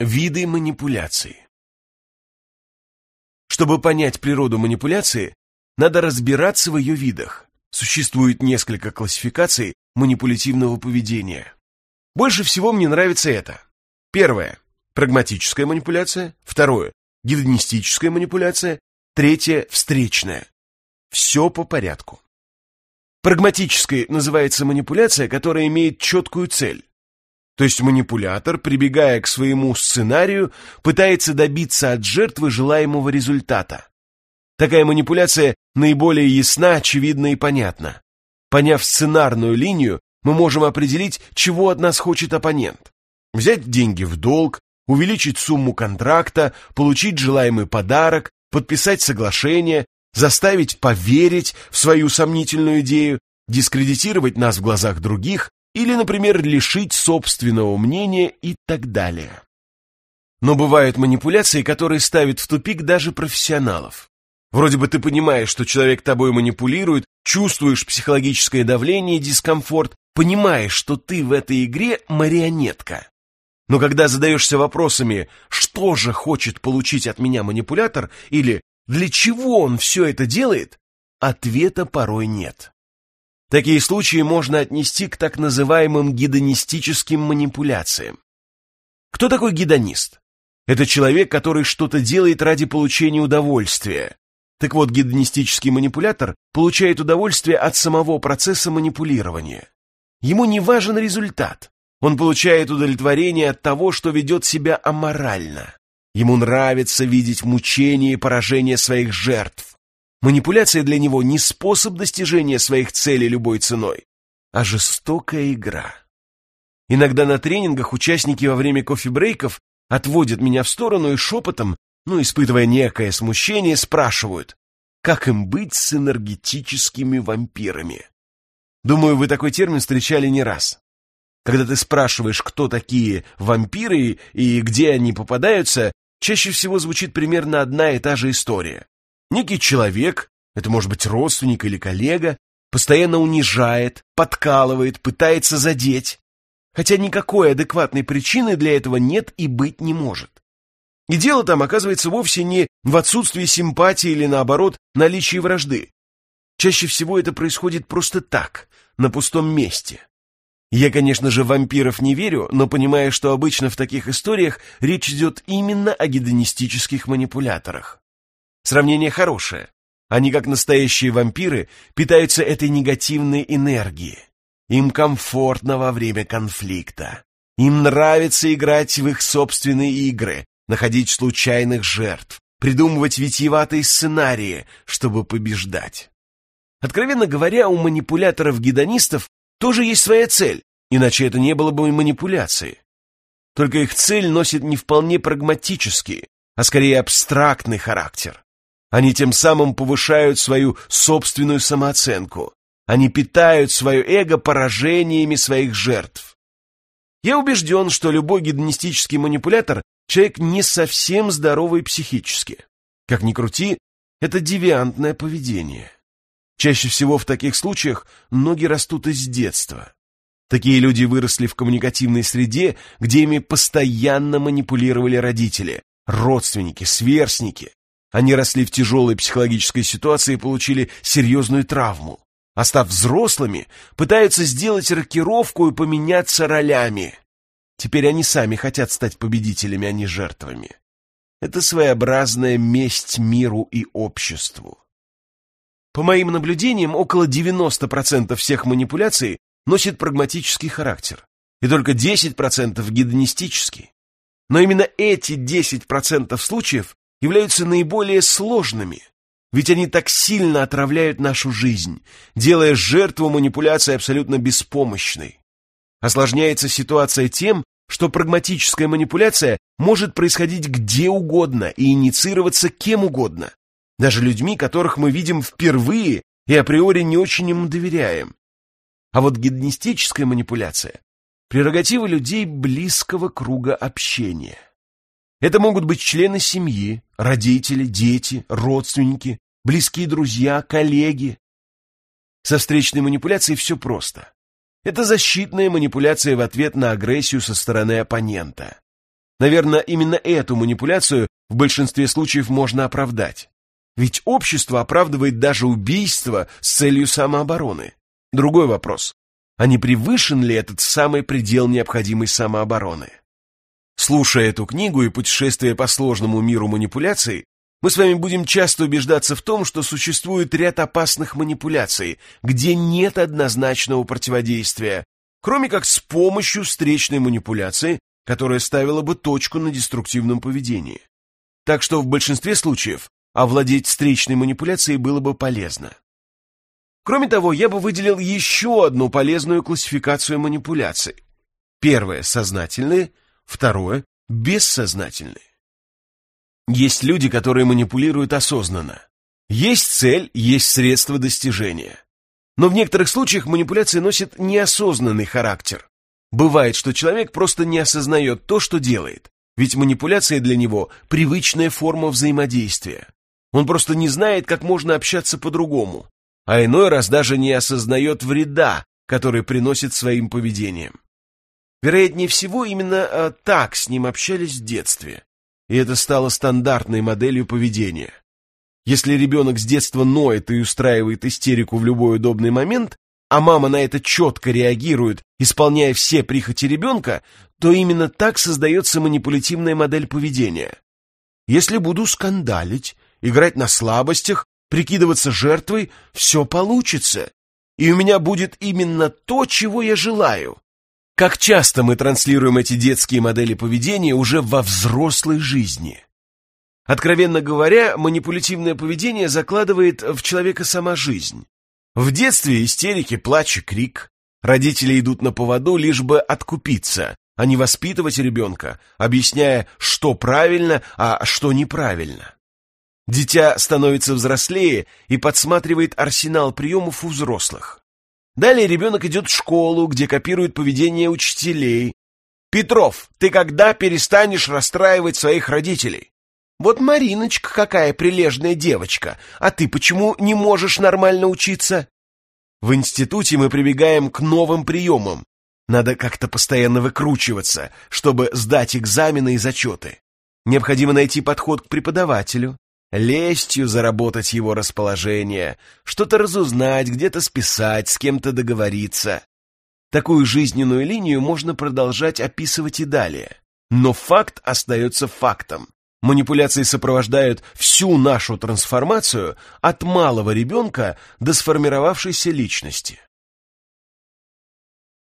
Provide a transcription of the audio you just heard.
Виды манипуляции. Чтобы понять природу манипуляции, надо разбираться в ее видах. Существует несколько классификаций манипулятивного поведения. Больше всего мне нравится это. Первое – прагматическая манипуляция. Второе – гедонистическая манипуляция. Третье – встречная. Все по порядку. Прагматической называется манипуляция, которая имеет четкую цель. То есть манипулятор, прибегая к своему сценарию, пытается добиться от жертвы желаемого результата. Такая манипуляция наиболее ясна, очевидна и понятна. Поняв сценарную линию, мы можем определить, чего от нас хочет оппонент. Взять деньги в долг, увеличить сумму контракта, получить желаемый подарок, подписать соглашение, заставить поверить в свою сомнительную идею, дискредитировать нас в глазах других, или, например, лишить собственного мнения и так далее. Но бывают манипуляции, которые ставят в тупик даже профессионалов. Вроде бы ты понимаешь, что человек тобой манипулирует, чувствуешь психологическое давление и дискомфорт, понимаешь, что ты в этой игре марионетка. Но когда задаешься вопросами, что же хочет получить от меня манипулятор, или для чего он все это делает, ответа порой нет. Такие случаи можно отнести к так называемым гедонистическим манипуляциям. Кто такой гедонист? Это человек, который что-то делает ради получения удовольствия. Так вот, гедонистический манипулятор получает удовольствие от самого процесса манипулирования. Ему не важен результат. Он получает удовлетворение от того, что ведет себя аморально. Ему нравится видеть мучение и поражение своих жертв. Манипуляция для него не способ достижения своих целей любой ценой, а жестокая игра. Иногда на тренингах участники во время кофе-брейков отводят меня в сторону и шепотом, ну, испытывая некое смущение, спрашивают, как им быть с энергетическими вампирами. Думаю, вы такой термин встречали не раз. Когда ты спрашиваешь, кто такие вампиры и где они попадаются, чаще всего звучит примерно одна и та же история. Некий человек, это может быть родственник или коллега, постоянно унижает, подкалывает, пытается задеть, хотя никакой адекватной причины для этого нет и быть не может. И дело там оказывается вовсе не в отсутствии симпатии или, наоборот, наличии вражды. Чаще всего это происходит просто так, на пустом месте. Я, конечно же, вампиров не верю, но понимаю, что обычно в таких историях речь идет именно о гедонистических манипуляторах. Сравнение хорошее. Они, как настоящие вампиры, питаются этой негативной энергией. Им комфортно во время конфликта. Им нравится играть в их собственные игры, находить случайных жертв, придумывать витиеватые сценарии, чтобы побеждать. Откровенно говоря, у манипуляторов-гедонистов тоже есть своя цель, иначе это не было бы манипуляцией. Только их цель носит не вполне прагматический, а скорее абстрактный характер. Они тем самым повышают свою собственную самооценку. Они питают свое эго поражениями своих жертв. Я убежден, что любой гедонистический манипулятор – человек не совсем здоровый психически. Как ни крути, это девиантное поведение. Чаще всего в таких случаях ноги растут из детства. Такие люди выросли в коммуникативной среде, где ими постоянно манипулировали родители, родственники, сверстники, они росли в тяжелой психологической ситуации и получили серьезную травму. А став взрослыми, пытаются сделать рокировку и поменяться ролями. Теперь они сами хотят стать победителями, а не жертвами. Это своеобразная месть миру и обществу. По моим наблюдениям, около 90% всех манипуляций носит прагматический характер, и только 10% гедонистический. Но именно эти 10% случаев являются наиболее сложными, ведь они так сильно отравляют нашу жизнь, делая жертву манипуляции абсолютно беспомощной. Осложняется ситуация тем, что прагматическая манипуляция может происходить где угодно и инициироваться кем угодно, даже людьми, которых мы видим впервые и априори не очень им доверяем. А вот гедонистическая манипуляция – прерогатива людей близкого круга общения. Это могут быть члены семьи, родители, дети, родственники, близкие друзья, коллеги. Со встречной манипуляцией все просто. Это защитная манипуляция в ответ на агрессию со стороны оппонента. Наверное, именно эту манипуляцию в большинстве случаев можно оправдать. Ведь общество оправдывает даже убийство с целью самообороны. Другой вопрос. А не превышен ли этот самый предел необходимой самообороны? Слушая эту книгу и путешествуя по сложному миру манипуляций, мы с вами будем часто убеждаться в том, что существует ряд опасных манипуляций, где нет однозначного противодействия, кроме как с помощью встречной манипуляции, которая ставила бы точку на деструктивном поведении. Так что в большинстве случаев овладеть встречной манипуляцией было бы полезно. Кроме того, я бы выделил еще одну полезную классификацию манипуляций. Первое – сознательные, второе – бессознательные. Есть люди, которые манипулируют осознанно. Есть цель, есть средства достижения. Но в некоторых случаях манипуляции носят неосознанный характер. Бывает, что человек просто не осознает то, что делает, ведь манипуляция для него – привычная форма взаимодействия. Он просто не знает, как можно общаться по-другому, а иной раз даже не осознает вреда, который приносит своим поведением. Вероятнее всего, именно а, так с ним общались в детстве и это стало стандартной моделью поведения. Если ребенок с детства ноет и устраивает истерику в любой удобный момент, а мама на это четко реагирует, исполняя все прихоти ребенка, то именно так создается манипулятивная модель поведения. Если буду скандалить, играть на слабостях, прикидываться жертвой, все получится. И у меня будет именно то, чего я желаю. Как часто мы транслируем эти детские модели поведения уже во взрослой жизни? Откровенно говоря, манипулятивное поведение закладывает в человека сама жизнь. В детстве истерики, плач и крик. Родители идут на поводу, лишь бы откупиться, а не воспитывать ребенка, объясняя, что правильно, а что неправильно. Дитя становится взрослее и подсматривает арсенал приемов у взрослых. Далее ребенок идет в школу, где копирует поведение учителей. «Петров, ты когда перестанешь расстраивать своих родителей?» «Вот Мариночка какая прилежная девочка, а ты почему не можешь нормально учиться?» В институте мы прибегаем к новым приемам. Надо как-то постоянно выкручиваться, чтобы сдать экзамены и зачеты. Необходимо найти подход к преподавателю, лестью заработать его расположение, что-то разузнать, где-то списать, с кем-то договориться. Такую жизненную линию можно продолжать описывать и далее. Но факт остается фактом. Манипуляции сопровождают всю нашу трансформацию от малого ребенка до сформировавшейся личности.